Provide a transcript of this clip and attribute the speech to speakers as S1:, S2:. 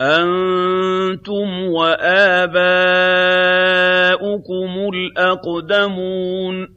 S1: أَنتُمْ وَآبَاؤُكُمُ الْأَقْدَمُونَ.